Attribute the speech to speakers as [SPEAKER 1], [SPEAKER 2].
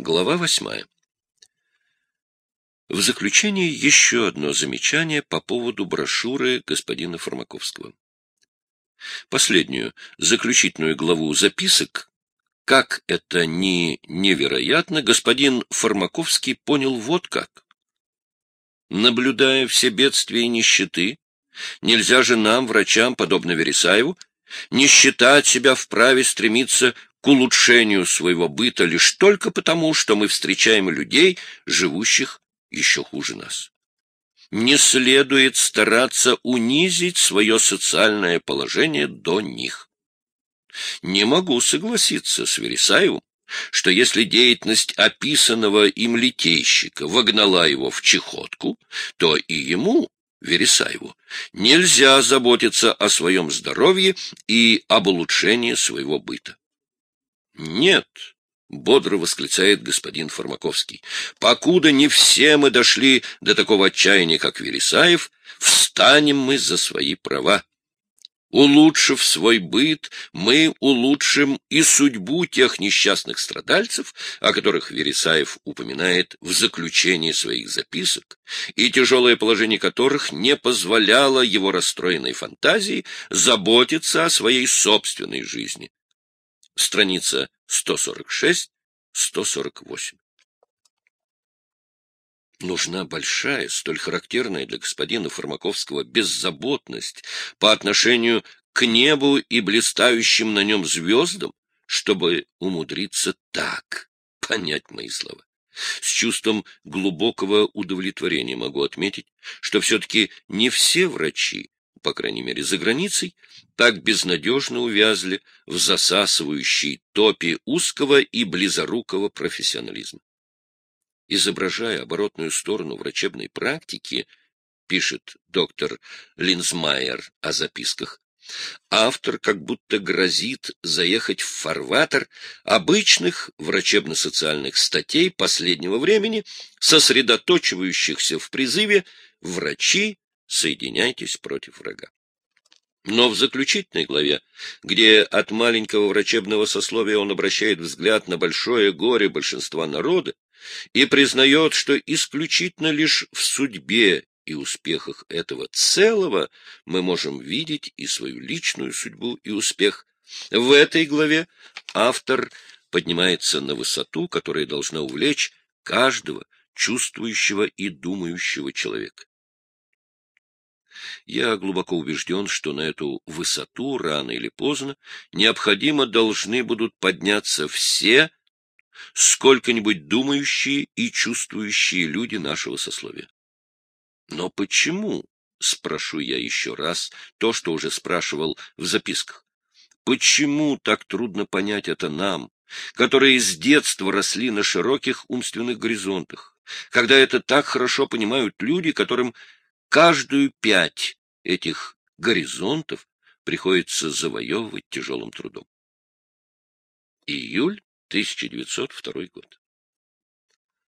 [SPEAKER 1] Глава восьмая. В заключение еще одно замечание по поводу брошюры господина Фармаковского. Последнюю, заключительную главу записок, как это ни невероятно, господин Фармаковский понял вот как. Наблюдая все бедствия и нищеты, нельзя же нам, врачам, подобно Вересаеву, не считать себя вправе стремиться к улучшению своего быта лишь только потому, что мы встречаем людей, живущих еще хуже нас. Не следует стараться унизить свое социальное положение до них. Не могу согласиться с Вересаевым, что если деятельность описанного им литейщика вогнала его в чехотку, то и ему, Вересаеву, нельзя заботиться о своем здоровье и об улучшении своего быта. Нет, — бодро восклицает господин Фармаковский, — покуда не все мы дошли до такого отчаяния, как Вересаев, встанем мы за свои права. Улучшив свой быт, мы улучшим и судьбу тех несчастных страдальцев, о которых Вересаев упоминает в заключении своих записок, и тяжелое положение которых не позволяло его расстроенной фантазии заботиться о своей собственной жизни. Страница 146-148. Нужна большая, столь характерная для господина Фармаковского беззаботность по отношению к небу и блистающим на нем звездам, чтобы умудриться так понять мои слова. С чувством глубокого удовлетворения могу отметить, что все-таки не все врачи по крайней мере за границей, так безнадежно увязли в засасывающей топе узкого и близорукого профессионализма. Изображая оборотную сторону врачебной практики, пишет доктор Линзмайер о записках, автор как будто грозит заехать в фарватер обычных врачебно-социальных статей последнего времени, сосредоточивающихся в призыве «Врачи соединяйтесь против врага. Но в заключительной главе, где от маленького врачебного сословия он обращает взгляд на большое горе большинства народа и признает, что исключительно лишь в судьбе и успехах этого целого мы можем видеть и свою личную судьбу и успех, в этой главе автор поднимается на высоту, которая должна увлечь каждого чувствующего и думающего человека. Я глубоко убежден, что на эту высоту рано или поздно необходимо должны будут подняться все сколько-нибудь думающие и чувствующие люди нашего сословия. Но почему, спрошу я еще раз, то, что уже спрашивал в записках, почему так трудно понять это нам, которые с детства росли на широких умственных горизонтах, когда это так хорошо понимают люди, которым Каждую пять этих горизонтов приходится завоевывать тяжелым трудом. Июль 1902 год.